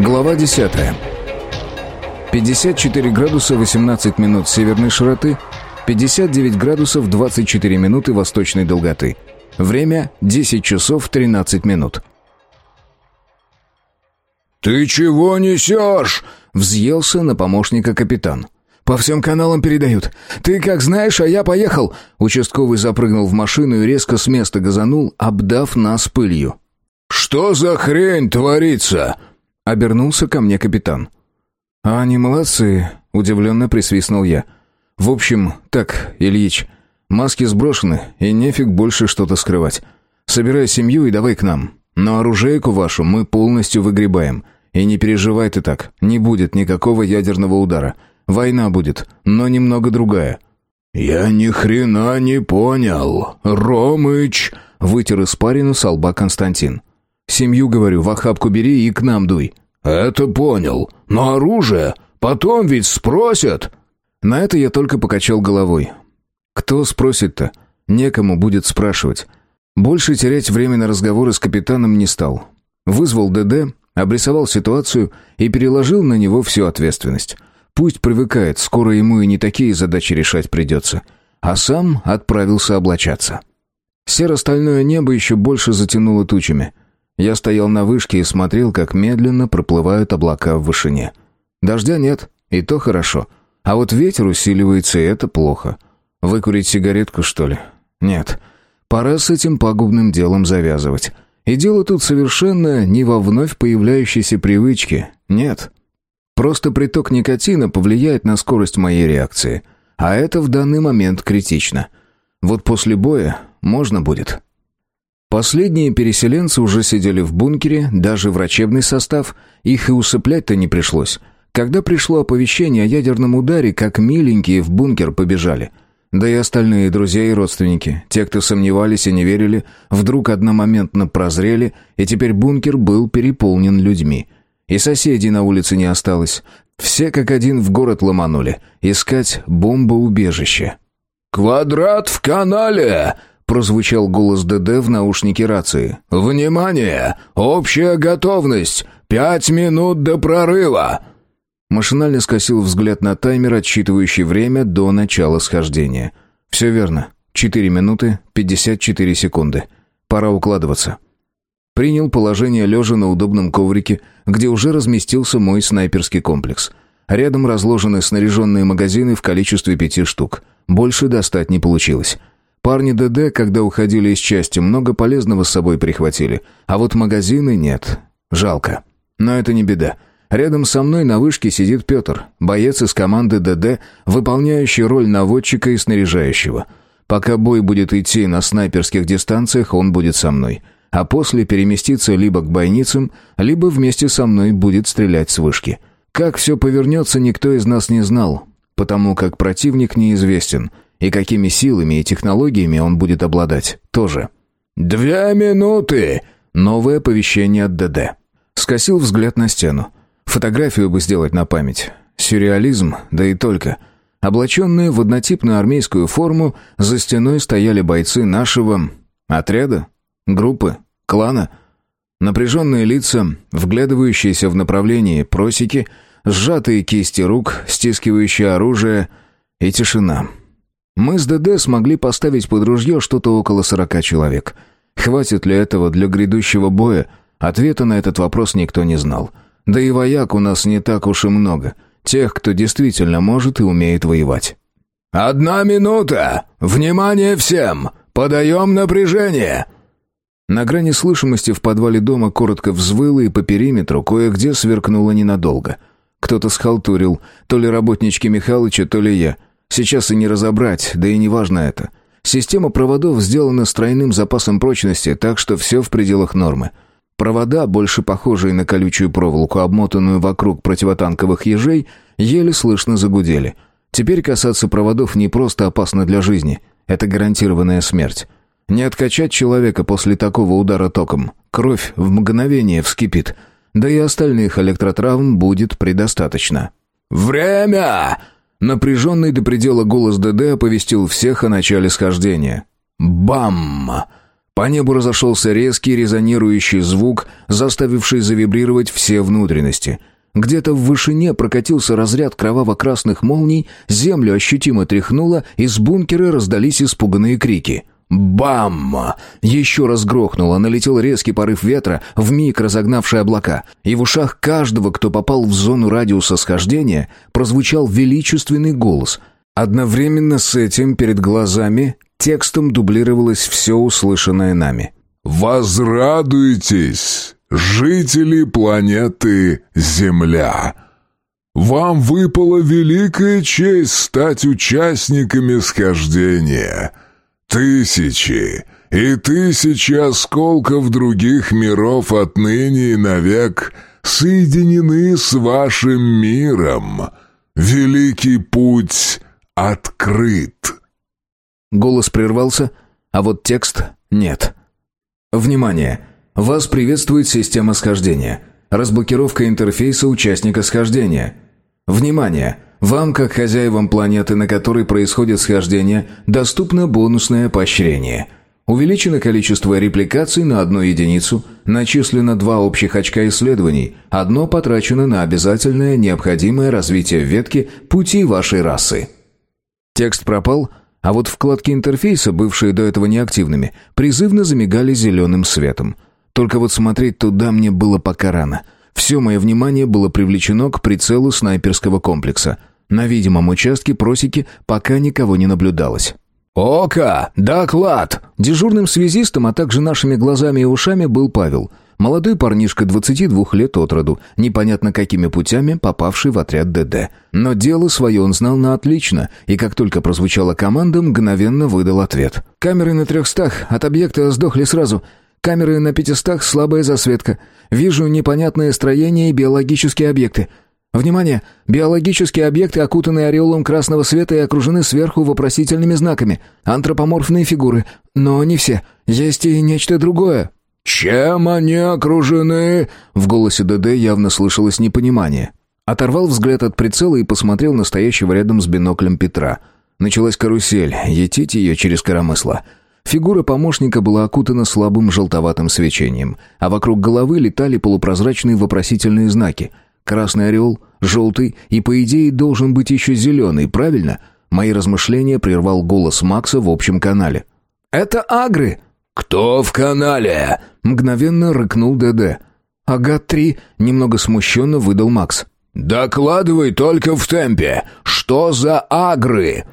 Глава 10. 54 градуса 18 минут северной широты, 59 градусов 24 минуты восточной долготы. Время 10 часов 13 минут. «Ты чего несешь?» — взъелся на помощника капитан. «По всем каналам передают. Ты как знаешь, а я поехал!» Участковый запрыгнул в машину и резко с места газанул, обдав нас пылью. «Что за хрень творится?» — обернулся ко мне капитан. «А они молодцы», — удивленно присвистнул я. «В общем, так, Ильич, маски сброшены, и нефиг больше что-то скрывать. Собирай семью и давай к нам. Но оружейку вашу мы полностью выгребаем. И не переживай ты так, не будет никакого ядерного удара. Война будет, но немного другая». «Я ни хрена не понял, Ромыч!» — вытер испарину со лба Константин. «Семью, говорю, в охапку бери и к нам дуй». «Это понял. Но оружие? Потом ведь спросят!» На это я только покачал головой. «Кто спросит-то? Некому будет спрашивать». Больше терять время на разговоры с капитаном не стал. Вызвал ДД, обрисовал ситуацию и переложил на него всю ответственность. Пусть привыкает, скоро ему и не такие задачи решать придется. А сам отправился облачаться. Серо-стальное небо еще больше затянуло тучами. Я стоял на вышке и смотрел, как медленно проплывают облака в вышине. Дождя нет, и то хорошо. А вот ветер усиливается, и это плохо. Выкурить сигаретку, что ли? Нет. Пора с этим пагубным делом завязывать. И дело тут совершенно не во вновь появляющейся привычке. Нет. Просто приток никотина повлияет на скорость моей реакции. А это в данный момент критично. Вот после боя можно будет. Последние переселенцы уже сидели в бункере, даже врачебный состав, их и усыплять-то не пришлось. Когда пришло оповещение о ядерном ударе, как миленькие в бункер побежали. Да и остальные друзья и родственники, те, кто сомневались и не верили, вдруг одномоментно прозрели, и теперь бункер был переполнен людьми. И соседей на улице не осталось. Все как один в город ломанули, искать бомбоубежище. «Квадрат в канале!» Прозвучал голос ДД в наушнике рации. «Внимание! Общая готовность! Пять минут до прорыва!» Машинально скосил взгляд на таймер, отсчитывающий время до начала схождения. «Все верно. Четыре минуты, пятьдесят четыре секунды. Пора укладываться». Принял положение лежа на удобном коврике, где уже разместился мой снайперский комплекс. Рядом разложены снаряженные магазины в количестве пяти штук. Больше достать не получилось. Парни ДД, когда уходили из части, много полезного с собой прихватили, а вот магазины нет. Жалко. Но это не беда. Рядом со мной на вышке сидит Петр, боец из команды ДД, выполняющий роль наводчика и снаряжающего. Пока бой будет идти на снайперских дистанциях, он будет со мной. А после переместится либо к бойницам, либо вместе со мной будет стрелять с вышки. Как все повернется, никто из нас не знал, потому как противник неизвестен — и какими силами и технологиями он будет обладать, тоже. «Две минуты!» Новое оповещение от ДД. Скосил взгляд на стену. Фотографию бы сделать на память. Сюрреализм, да и только. Облаченные в однотипную армейскую форму, за стеной стояли бойцы нашего... отряда? Группы? Клана? Напряженные лица, вглядывающиеся в направлении просеки, сжатые кисти рук, стискивающие оружие и тишина. Мы с ДД смогли поставить под ружье что-то около сорока человек. Хватит ли этого для грядущего боя? Ответа на этот вопрос никто не знал. Да и вояк у нас не так уж и много. Тех, кто действительно может и умеет воевать. «Одна минута! Внимание всем! Подаем напряжение!» На грани слышимости в подвале дома коротко взвыло и по периметру кое-где сверкнуло ненадолго. Кто-то схалтурил, то ли работнички Михалыча, то ли я — Сейчас и не разобрать, да и не важно это. Система проводов сделана с тройным запасом прочности, так что все в пределах нормы. Провода, больше похожие на колючую проволоку, обмотанную вокруг противотанковых ежей, еле слышно загудели. Теперь касаться проводов не просто опасно для жизни. Это гарантированная смерть. Не откачать человека после такого удара током. Кровь в мгновение вскипит. Да и остальных электротравм будет предостаточно. «Время!» Напряженный до предела голос ДД оповестил всех о начале схождения. «Бам!» По небу разошелся резкий резонирующий звук, заставивший завибрировать все внутренности. Где-то в вышине прокатился разряд кроваво-красных молний, землю ощутимо тряхнуло, из бункера раздались испуганные крики. Бам! Еще раз грохнуло, налетел резкий порыв ветра, вмиг разогнавший облака, и в ушах каждого, кто попал в зону радиуса схождения, прозвучал величественный голос. Одновременно с этим перед глазами текстом дублировалось все услышанное нами. «Возрадуйтесь, жители планеты Земля!» Вам выпала великая честь стать участниками схождения — Тысячи и тысячи осколков других миров отныне и навек соединены с вашим миром. Великий путь открыт. Голос прервался, а вот текст нет. Внимание! Вас приветствует система схождения. Разблокировка интерфейса участника схождения. Внимание! Вам, как хозяевам планеты, на которой происходит схождение, доступно бонусное поощрение. Увеличено количество репликаций на одну единицу, начислено два общих очка исследований, одно потрачено на обязательное необходимое развитие ветки пути вашей расы. Текст пропал, а вот вкладки интерфейса, бывшие до этого неактивными, призывно замигали зеленым светом. Только вот смотреть туда мне было пока рано. Все мое внимание было привлечено к прицелу снайперского комплекса – на видимом участке просеки пока никого не наблюдалось. «Ока! Доклад!» Дежурным связистом, а также нашими глазами и ушами был Павел. Молодой парнишка 22 лет от роду, непонятно какими путями попавший в отряд ДД. Но дело свое он знал на отлично, и как только прозвучала команда, мгновенно выдал ответ. «Камеры на трехстах, от объекта сдохли сразу. Камеры на пятистах, слабая засветка. Вижу непонятное строение и биологические объекты. Внимание! Биологические объекты, окутанные ореолом красного света и окружены сверху вопросительными знаками. Антропоморфные фигуры. Но не все. Есть и нечто другое. «Чем они окружены?» В голосе ДД явно слышалось непонимание. Оторвал взгляд от прицела и посмотрел на стоящего рядом с биноклем Петра. Началась карусель, етить ее через коромысло. Фигура помощника была окутана слабым желтоватым свечением, а вокруг головы летали полупрозрачные вопросительные знаки — Красный орел, желтый и, по идее, должен быть еще зеленый, правильно? Мои размышления прервал голос Макса в общем канале. «Это агры!» «Кто в канале?» Мгновенно рыкнул ДД. «Ага-3», немного смущенно выдал Макс. «Докладывай только в темпе. Что за агры?»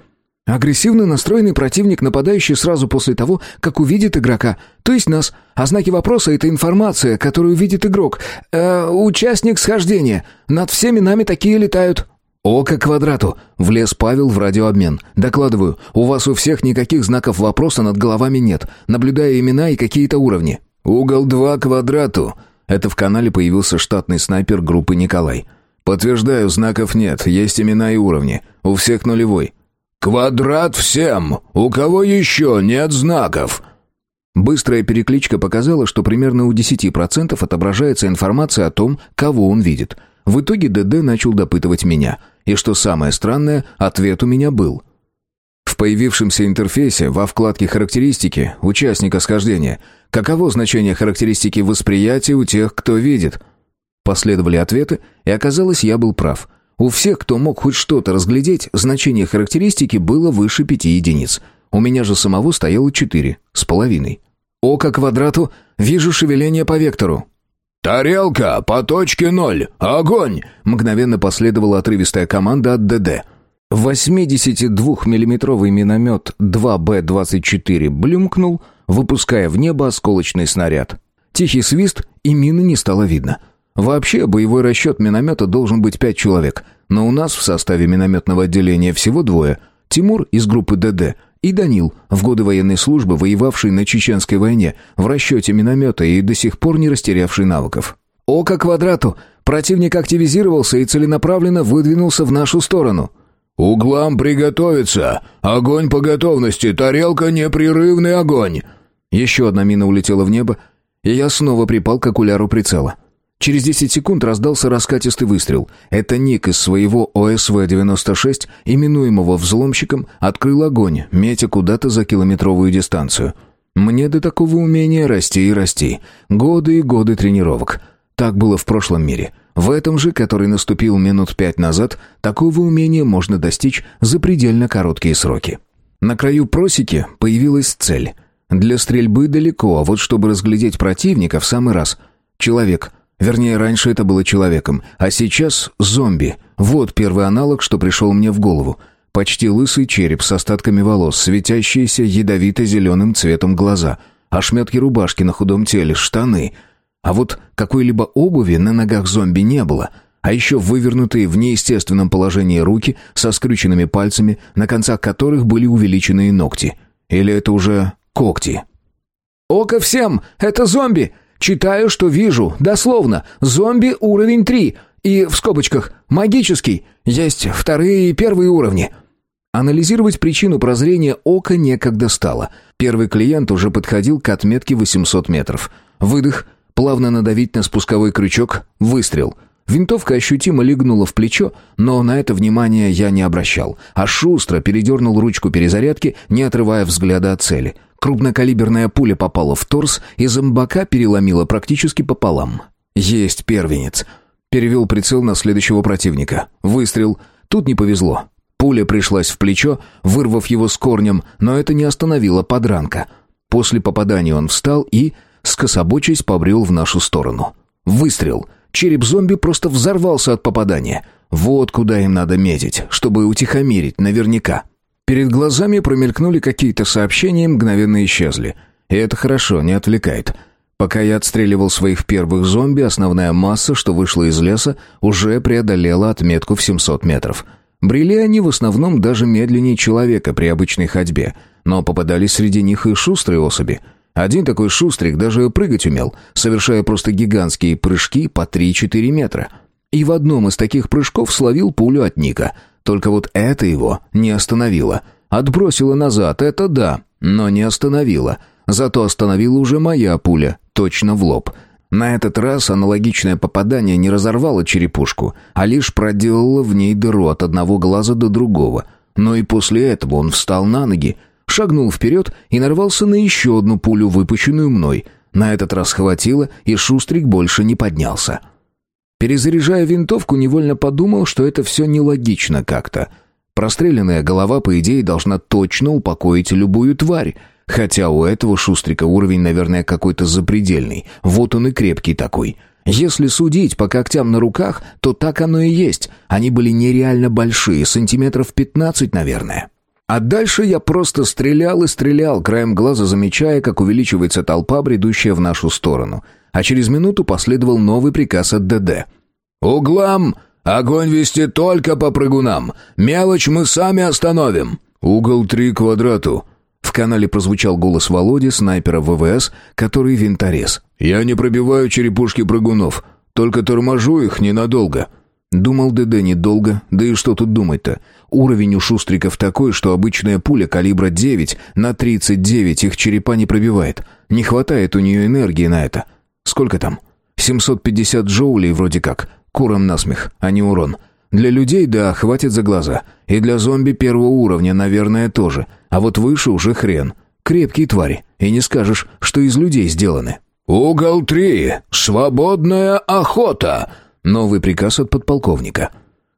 Агрессивно настроенный противник, нападающий сразу после того, как увидит игрока, то есть нас. А знаки вопроса — это информация, которую видит игрок. Э, участник схождения. Над всеми нами такие летают. «Око квадрату!» — влез Павел в радиообмен. «Докладываю, у вас у всех никаких знаков вопроса над головами нет. Наблюдаю имена и какие-то уровни». «Угол 2 квадрату!» Это в канале появился штатный снайпер группы «Николай». «Подтверждаю, знаков нет, есть имена и уровни. У всех нулевой. «Квадрат всем! У кого еще нет знаков?» Быстрая перекличка показала, что примерно у 10% отображается информация о том, кого он видит. В итоге ДД начал допытывать меня. И что самое странное, ответ у меня был. В появившемся интерфейсе во вкладке «Характеристики» участника схождения каково значение характеристики восприятия у тех, кто видит? Последовали ответы, и оказалось, я был прав. У всех, кто мог хоть что-то разглядеть, значение характеристики было выше пяти единиц. У меня же самого стояло четыре с половиной. Око квадрату, вижу шевеление по вектору. «Тарелка, по точке ноль! Огонь!» Мгновенно последовала отрывистая команда от ДД. 82-миллиметровый миномет 2Б-24 блюмкнул, выпуская в небо осколочный снаряд. Тихий свист, и мины не стало видно. Вообще, боевой расчет миномета должен быть пять человек, но у нас в составе минометного отделения всего двое. Тимур из группы ДД и Данил, в годы военной службы, воевавший на Чеченской войне, в расчете миномета и до сих пор не растерявший навыков. «Око квадрату! Противник активизировался и целенаправленно выдвинулся в нашу сторону». «Углам приготовиться! Огонь по готовности! Тарелка непрерывный огонь!» Еще одна мина улетела в небо, и я снова припал к окуляру прицела. Через 10 секунд раздался раскатистый выстрел. Это Ник из своего ОСВ-96, именуемого взломщиком, открыл огонь, метя куда-то за километровую дистанцию. Мне до такого умения расти и расти. Годы и годы тренировок. Так было в прошлом мире. В этом же, который наступил минут пять назад, такого умения можно достичь за предельно короткие сроки. На краю просеки появилась цель. Для стрельбы далеко, а вот чтобы разглядеть противника в самый раз. Человек. Вернее, раньше это было человеком, а сейчас зомби. Вот первый аналог, что пришел мне в голову. Почти лысый череп с остатками волос, светящиеся ядовито-зеленым цветом глаза, ошметки рубашки на худом теле, штаны. А вот какой-либо обуви на ногах зомби не было, а еще вывернутые в неестественном положении руки со скрюченными пальцами, на концах которых были увеличенные ногти. Или это уже когти? «Око всем! Это зомби! Читаю, что вижу, дословно. Зомби уровень 3. И в скобочках «магический». Есть вторые и первые уровни». Анализировать причину прозрения ока некогда стало. Первый клиент уже подходил к отметке 800 метров. Выдох, плавно надавить на спусковой крючок, выстрел. Винтовка ощутимо легнула в плечо, но на это внимание я не обращал, а шустро передернул ручку перезарядки, не отрывая взгляда от цели. Крупнокалиберная пуля попала в торс и зомбака переломила практически пополам. «Есть первенец». Перевел прицел на следующего противника. Выстрел. Тут не повезло. Пуля пришлась в плечо, вырвав его с корнем, но это не остановило подранка. После попадания он встал и, скособочись, побрел в нашу сторону. Выстрел. Череп зомби просто взорвался от попадания. Вот куда им надо метить, чтобы утихомирить наверняка. Перед глазами промелькнули какие-то сообщения и мгновенно исчезли. И это хорошо, не отвлекает. Пока я отстреливал своих первых зомби, основная масса, что вышла из леса, уже преодолела отметку в 700 метров — Брели они в основном даже медленнее человека при обычной ходьбе, но попадались среди них и шустрые особи. Один такой шустрик даже прыгать умел, совершая просто гигантские прыжки по 3-4 метра. И в одном из таких прыжков словил пулю от Ника. Только вот это его не остановило. Отбросило назад, это да, но не остановило. Зато остановила уже моя пуля, точно в лоб — на этот раз аналогичное попадание не разорвало черепушку, а лишь проделало в ней дыру от одного глаза до другого. Но и после этого он встал на ноги, шагнул вперед и нарвался на еще одну пулю, выпущенную мной. На этот раз хватило, и Шустрик больше не поднялся. Перезаряжая винтовку, невольно подумал, что это все нелогично как-то. Простреленная голова, по идее, должна точно упокоить любую тварь, Хотя у этого шустрика уровень, наверное, какой-то запредельный. Вот он и крепкий такой. Если судить по когтям на руках, то так оно и есть. Они были нереально большие, сантиметров 15, наверное. А дальше я просто стрелял и стрелял, краем глаза замечая, как увеличивается толпа, бредущая в нашу сторону. А через минуту последовал новый приказ от ДД. «Углам! Огонь вести только по прыгунам! Мелочь мы сами остановим!» «Угол три квадрату!» В канале прозвучал голос Володи, снайпера ВВС, который винторез. «Я не пробиваю черепушки прыгунов, только торможу их ненадолго». Думал ДД недолго, да и что тут думать-то? Уровень у шустриков такой, что обычная пуля калибра 9 на 39 их черепа не пробивает. Не хватает у нее энергии на это. Сколько там? 750 джоулей вроде как. Куром насмех, а не урон. Для людей, да, хватит за глаза. И для зомби первого уровня, наверное, тоже. А вот выше уже хрен. Крепкие твари. И не скажешь, что из людей сделаны. «Угол три. Свободная охота!» Новый приказ от подполковника.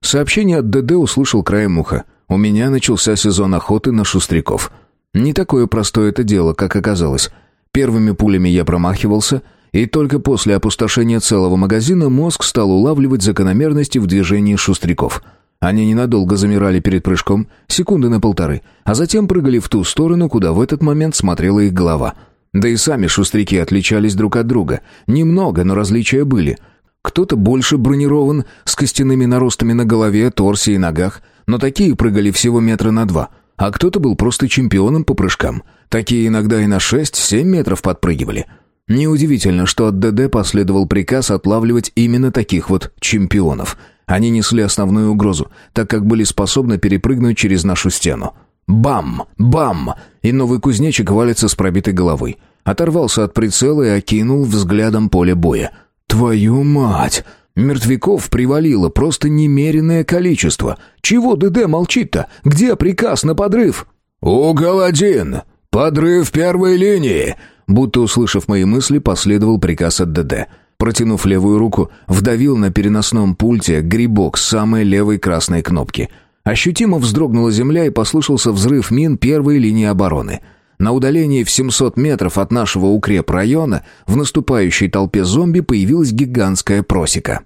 Сообщение от ДД услышал краем уха. У меня начался сезон охоты на шустряков. Не такое простое это дело, как оказалось. Первыми пулями я промахивался — и только после опустошения целого магазина мозг стал улавливать закономерности в движении шустряков. Они ненадолго замирали перед прыжком, секунды на полторы, а затем прыгали в ту сторону, куда в этот момент смотрела их голова. Да и сами шустряки отличались друг от друга. Немного, но различия были. Кто-то больше бронирован, с костяными наростами на голове, торсе и ногах, но такие прыгали всего метра на два. А кто-то был просто чемпионом по прыжкам. Такие иногда и на 6-7 метров подпрыгивали. Неудивительно, что от ДД последовал приказ отлавливать именно таких вот чемпионов. Они несли основную угрозу, так как были способны перепрыгнуть через нашу стену. Бам! Бам! И новый кузнечик валится с пробитой головой. Оторвался от прицела и окинул взглядом поле боя. «Твою мать!» Мертвяков привалило просто немеренное количество. Чего ДД молчит-то? Где приказ на подрыв? «Угол один! «Подрыв первой линии!» Будто услышав мои мысли, последовал приказ от ДД. Протянув левую руку, вдавил на переносном пульте грибок с самой левой красной кнопки. Ощутимо вздрогнула земля и послышался взрыв мин первой линии обороны. На удалении в 700 метров от нашего укрепрайона в наступающей толпе зомби появилась гигантская просека.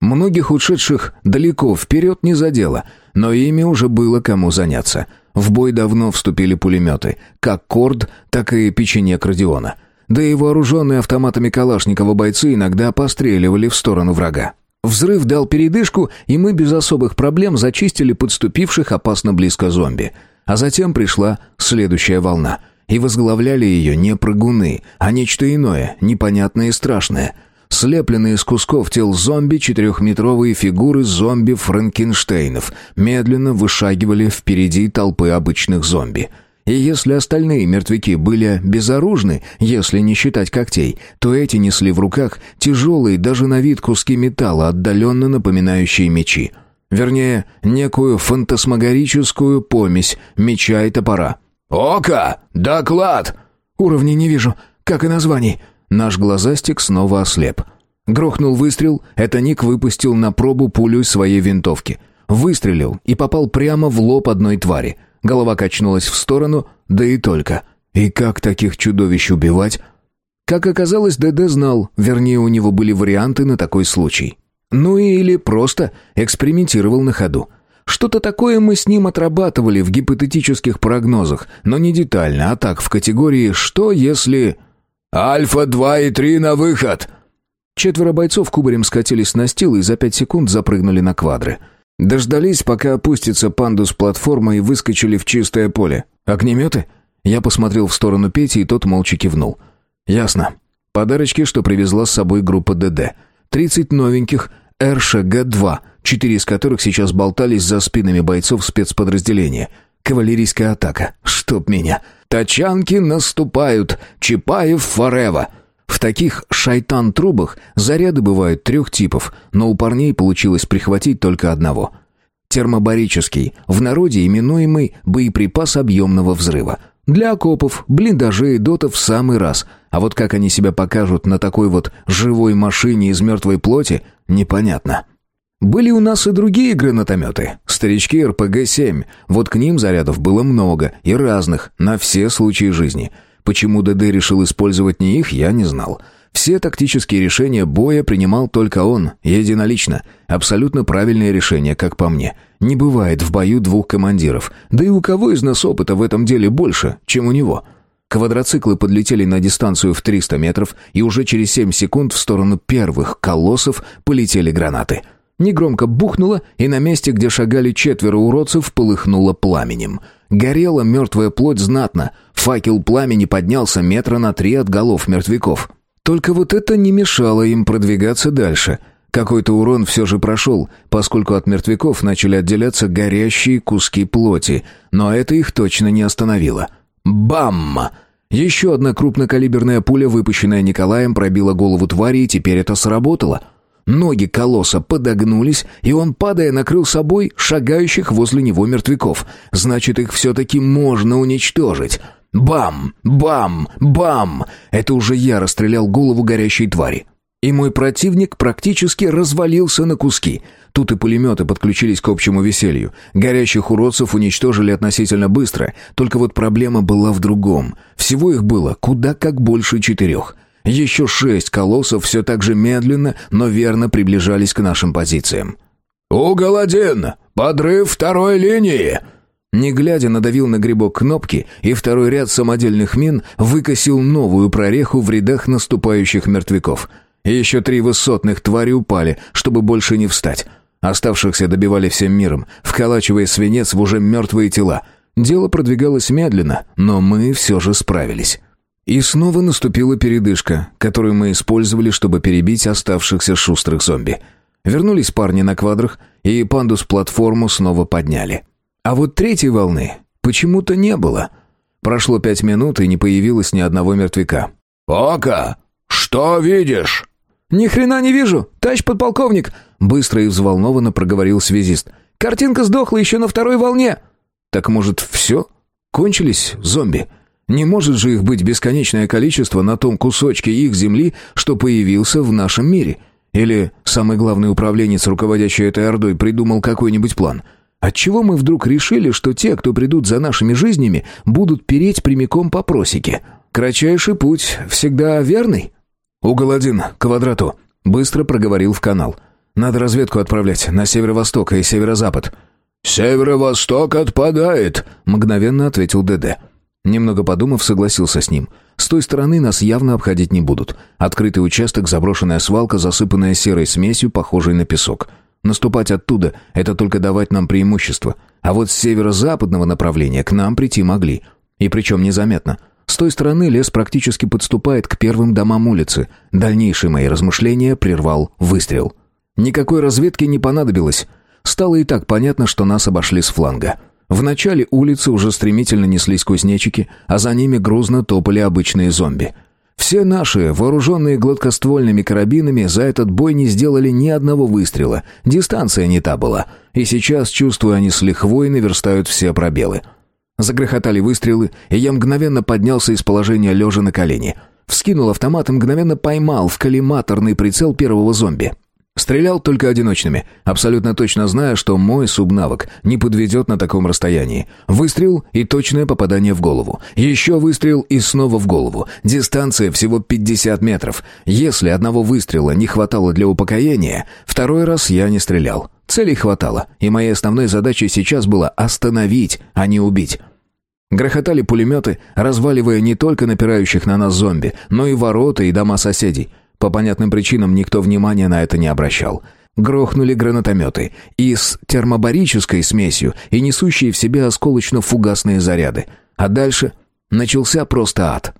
Многих ушедших далеко вперед не задело, но ими уже было кому заняться. В бой давно вступили пулеметы, как Корд, так и печенек Родиона. Да и вооруженные автоматами Калашникова бойцы иногда постреливали в сторону врага. Взрыв дал передышку, и мы без особых проблем зачистили подступивших опасно близко зомби. А затем пришла следующая волна. И возглавляли ее не прыгуны, а нечто иное, непонятное и страшное — Слепленные из кусков тел зомби четырехметровые фигуры зомби-франкенштейнов медленно вышагивали впереди толпы обычных зомби. И если остальные мертвяки были безоружны, если не считать когтей, то эти несли в руках тяжелые даже на вид куски металла, отдаленно напоминающие мечи. Вернее, некую фантасмагорическую помесь меча и топора. «Ока! Доклад!» «Уровней не вижу, как и названий». Наш глазастик снова ослеп. Грохнул выстрел, это Ник выпустил на пробу пулю из своей винтовки. Выстрелил и попал прямо в лоб одной твари. Голова качнулась в сторону, да и только. И как таких чудовищ убивать? Как оказалось, ДД знал, вернее, у него были варианты на такой случай. Ну или просто экспериментировал на ходу. Что-то такое мы с ним отрабатывали в гипотетических прогнозах, но не детально, а так в категории «что если...» «Альфа-2 и 3 на выход!» Четверо бойцов кубарем скатились на стил и за пять секунд запрыгнули на квадры. Дождались, пока опустится пандус платформы и выскочили в чистое поле. «Огнеметы?» Я посмотрел в сторону Пети, и тот молча кивнул. «Ясно. Подарочки, что привезла с собой группа ДД. Тридцать новеньких РШГ-2, четыре из которых сейчас болтались за спинами бойцов спецподразделения. Кавалерийская атака. Чтоб меня!» Тачанки наступают, Чапаев форева. В таких шайтан-трубах заряды бывают трех типов, но у парней получилось прихватить только одного. Термобарический, в народе именуемый боеприпас объемного взрыва. Для окопов, блиндажей, дотов в самый раз. А вот как они себя покажут на такой вот живой машине из мертвой плоти, непонятно. Были у нас и другие гранатометы, старички РПГ-7. Вот к ним зарядов было много и разных, на все случаи жизни. Почему ДД решил использовать не их, я не знал. Все тактические решения боя принимал только он, единолично. Абсолютно правильное решение, как по мне. Не бывает в бою двух командиров. Да и у кого из нас опыта в этом деле больше, чем у него?» Квадроциклы подлетели на дистанцию в 300 метров, и уже через 7 секунд в сторону первых колоссов полетели гранаты. Негромко бухнуло, и на месте, где шагали четверо уродцев, полыхнуло пламенем. Горела мертвая плоть знатно. Факел пламени поднялся метра на три от голов мертвяков. Только вот это не мешало им продвигаться дальше. Какой-то урон все же прошел, поскольку от мертвяков начали отделяться горящие куски плоти, но это их точно не остановило. Бам! Еще одна крупнокалиберная пуля, выпущенная Николаем, пробила голову твари, и теперь это сработало — Ноги колосса подогнулись, и он, падая, накрыл собой шагающих возле него мертвяков. Значит, их все-таки можно уничтожить. Бам! Бам! Бам! Это уже я расстрелял голову горящей твари. И мой противник практически развалился на куски. Тут и пулеметы подключились к общему веселью. Горящих уродцев уничтожили относительно быстро, только вот проблема была в другом. Всего их было куда как больше четырех. Еще шесть колоссов все так же медленно, но верно приближались к нашим позициям. «Угол один! Подрыв второй линии!» Не глядя, надавил на грибок кнопки, и второй ряд самодельных мин выкосил новую прореху в рядах наступающих мертвяков. Еще три высотных твари упали, чтобы больше не встать. Оставшихся добивали всем миром, вколачивая свинец в уже мертвые тела. Дело продвигалось медленно, но мы все же справились. И снова наступила передышка, которую мы использовали, чтобы перебить оставшихся шустрых зомби. Вернулись парни на квадрах, и пандус-платформу снова подняли. А вот третьей волны почему-то не было. Прошло пять минут, и не появилось ни одного мертвяка. «Ока, что видишь?» «Ни хрена не вижу, товарищ подполковник!» Быстро и взволнованно проговорил связист. «Картинка сдохла еще на второй волне!» «Так, может, все? Кончились зомби?» Не может же их быть бесконечное количество на том кусочке их земли, что появился в нашем мире. Или самый главный управленец, руководящий этой ордой, придумал какой-нибудь план. Отчего мы вдруг решили, что те, кто придут за нашими жизнями, будут переть прямиком по просеке? Кратчайший путь всегда верный? «Угол один, квадрату», — быстро проговорил в канал. «Надо разведку отправлять на северо-восток и северо-запад». «Северо-восток отпадает», — мгновенно ответил ДД. Немного подумав, согласился с ним. С той стороны нас явно обходить не будут. Открытый участок, заброшенная свалка, засыпанная серой смесью, похожей на песок. Наступать оттуда — это только давать нам преимущество. А вот с северо-западного направления к нам прийти могли. И причем незаметно. С той стороны лес практически подступает к первым домам улицы. Дальнейшие мои размышления прервал выстрел. Никакой разведки не понадобилось. Стало и так понятно, что нас обошли с фланга. В начале улицы уже стремительно неслись кузнечики, а за ними грузно топали обычные зомби. Все наши, вооруженные гладкоствольными карабинами, за этот бой не сделали ни одного выстрела. Дистанция не та была. И сейчас, чувствую, они с лихвой наверстают все пробелы. Загрохотали выстрелы, и я мгновенно поднялся из положения лежа на колени. Вскинул автомат и мгновенно поймал в коллиматорный прицел первого зомби. Стрелял только одиночными, абсолютно точно зная, что мой субнавык не подведет на таком расстоянии. Выстрел и точное попадание в голову. Еще выстрел и снова в голову. Дистанция всего 50 метров. Если одного выстрела не хватало для упокоения, второй раз я не стрелял. Целей хватало, и моей основной задачей сейчас было остановить, а не убить. Грохотали пулеметы, разваливая не только напирающих на нас зомби, но и ворота и дома соседей. По понятным причинам никто внимания на это не обращал. Грохнули гранатометы и с термобарической смесью, и несущие в себе осколочно-фугасные заряды. А дальше начался просто ад.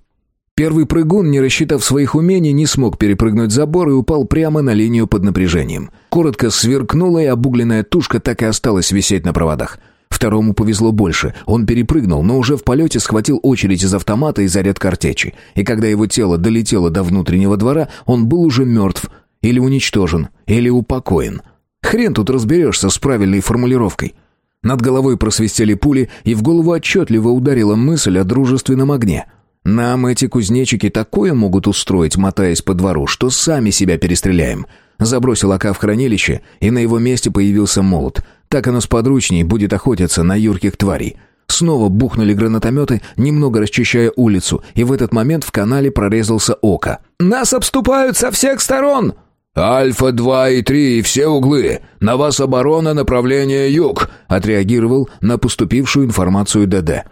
Первый прыгун, не рассчитав своих умений, не смог перепрыгнуть забор и упал прямо на линию под напряжением. Коротко сверкнула, и обугленная тушка так и осталась висеть на проводах. Второму повезло больше. Он перепрыгнул, но уже в полете схватил очередь из автомата и заряд картечи. И когда его тело долетело до внутреннего двора, он был уже мертв. Или уничтожен, или упокоен. Хрен тут разберешься с правильной формулировкой. Над головой просвистели пули, и в голову отчетливо ударила мысль о дружественном огне. Нам эти кузнечики такое могут устроить, мотаясь по двору, что сами себя перестреляем. Забросил ока в хранилище, и на его месте появился молот. Так оно сподручней будет охотиться на юрких тварей. Снова бухнули гранатометы, немного расчищая улицу, и в этот момент в канале прорезался око. «Нас обступают со всех сторон!» «Альфа-2 и 3 и все углы! На вас оборона, направление юг!» отреагировал на поступившую информацию ДД.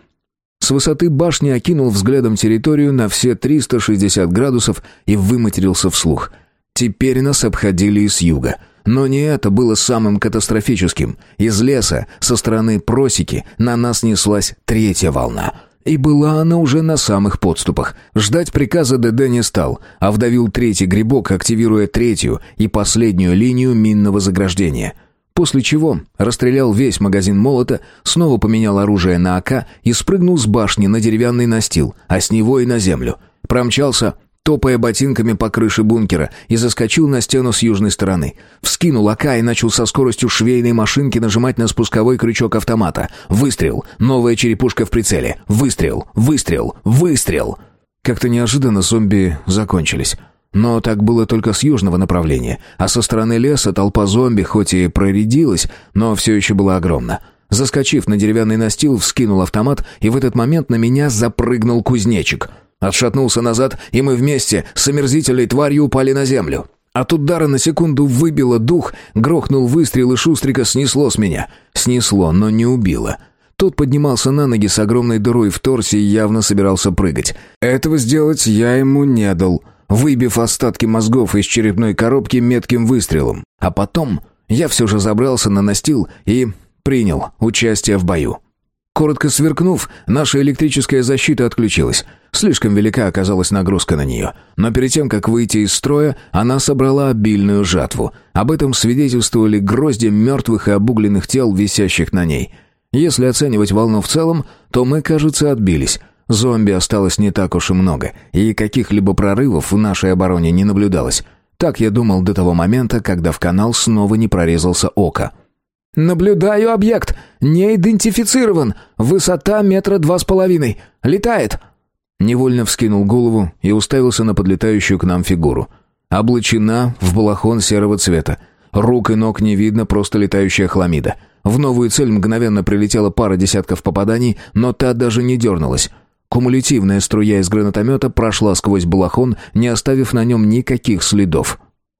С высоты башни окинул взглядом территорию на все 360 градусов и выматерился вслух. Теперь нас обходили и с юга. Но не это было самым катастрофическим. Из леса, со стороны просеки, на нас неслась третья волна. И была она уже на самых подступах. Ждать приказа ДД не стал, а вдавил третий грибок, активируя третью и последнюю линию минного заграждения. После чего расстрелял весь магазин молота, снова поменял оружие на АК и спрыгнул с башни на деревянный настил, а с него и на землю. Промчался, топая ботинками по крыше бункера, и заскочил на стену с южной стороны. Вскинул АК и начал со скоростью швейной машинки нажимать на спусковой крючок автомата. Выстрел. Новая черепушка в прицеле. Выстрел. Выстрел. Выстрел. Как-то неожиданно зомби закончились. Но так было только с южного направления, а со стороны леса толпа зомби хоть и проредилась, но все еще была огромна. Заскочив на деревянный настил, вскинул автомат, и в этот момент на меня запрыгнул кузнечик — Отшатнулся назад, и мы вместе с омерзительной тварью упали на землю. От удара на секунду выбило дух, грохнул выстрел, и Шустрика снесло с меня. Снесло, но не убило. Тот поднимался на ноги с огромной дырой в торсе и явно собирался прыгать. Этого сделать я ему не дал, выбив остатки мозгов из черепной коробки метким выстрелом. А потом я все же забрался на настил и принял участие в бою. Коротко сверкнув, наша электрическая защита отключилась. Слишком велика оказалась нагрузка на нее. Но перед тем, как выйти из строя, она собрала обильную жатву. Об этом свидетельствовали грозди мертвых и обугленных тел, висящих на ней. Если оценивать волну в целом, то мы, кажется, отбились. Зомби осталось не так уж и много, и каких-либо прорывов в нашей обороне не наблюдалось. Так я думал до того момента, когда в канал снова не прорезался око. «Наблюдаю объект. Не идентифицирован. Высота метра два с половиной. Летает». Невольно вскинул голову и уставился на подлетающую к нам фигуру. Облачена в балахон серого цвета. Рук и ног не видно, просто летающая хламида. В новую цель мгновенно прилетела пара десятков попаданий, но та даже не дернулась. Кумулятивная струя из гранатомета прошла сквозь балахон, не оставив на нем никаких следов.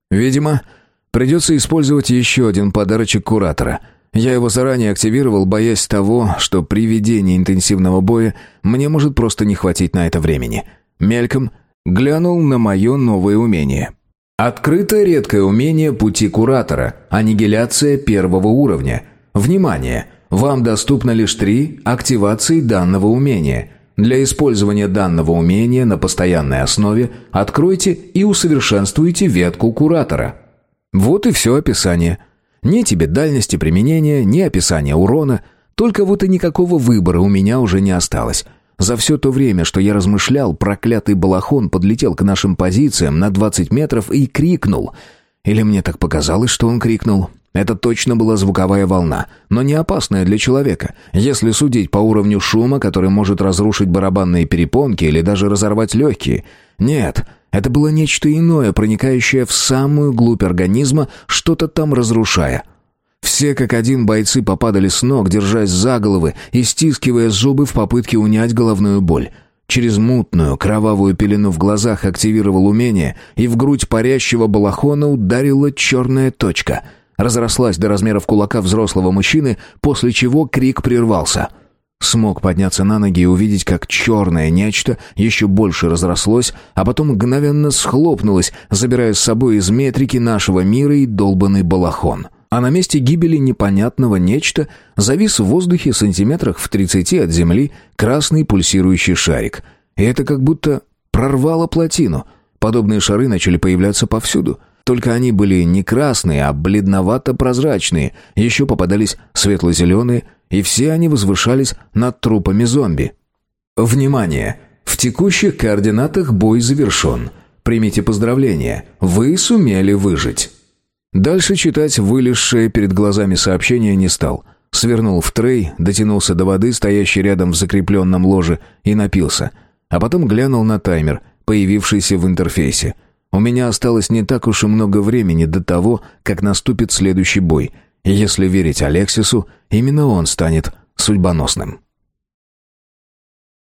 Видимо, придется использовать еще один подарочек куратора. Я его заранее активировал, боясь того, что при ведении интенсивного боя мне может просто не хватить на это времени. Мельком глянул на мое новое умение. Открыто редкое умение пути куратора. Аннигиляция первого уровня. Внимание! Вам доступно лишь три активации данного умения. Для использования данного умения на постоянной основе откройте и усовершенствуйте ветку куратора. Вот и все описание. Ни тебе дальности применения, ни описания урона, только вот и никакого выбора у меня уже не осталось. За все то время, что я размышлял, проклятый балахон подлетел к нашим позициям на 20 метров и крикнул. Или мне так показалось, что он крикнул. Это точно была звуковая волна, но не опасная для человека, если судить по уровню шума, который может разрушить барабанные перепонки или даже разорвать легкие. Нет, это было нечто иное, проникающее в самую глубь организма, что-то там разрушая. Все как один бойцы попадали с ног, держась за головы и стискивая зубы в попытке унять головную боль. Через мутную, кровавую пелену в глазах активировал умение, и в грудь парящего балахона ударила черная точка. Разрослась до размеров кулака взрослого мужчины, после чего крик прервался. Смог подняться на ноги и увидеть, как черное нечто еще больше разрослось, а потом мгновенно схлопнулось, забирая с собой из метрики нашего мира и долбанный балахон. — а на месте гибели непонятного нечто завис в воздухе сантиметрах в тридцати от земли красный пульсирующий шарик. И это как будто прорвало плотину. Подобные шары начали появляться повсюду. Только они были не красные, а бледновато-прозрачные. Еще попадались светло-зеленые, и все они возвышались над трупами зомби. Внимание! В текущих координатах бой завершен. Примите поздравления. Вы сумели выжить. Дальше читать вылезшее перед глазами сообщение не стал. Свернул в трей, дотянулся до воды, стоящей рядом в закрепленном ложе, и напился. А потом глянул на таймер, появившийся в интерфейсе. У меня осталось не так уж и много времени до того, как наступит следующий бой. Если верить Алексису, именно он станет судьбоносным.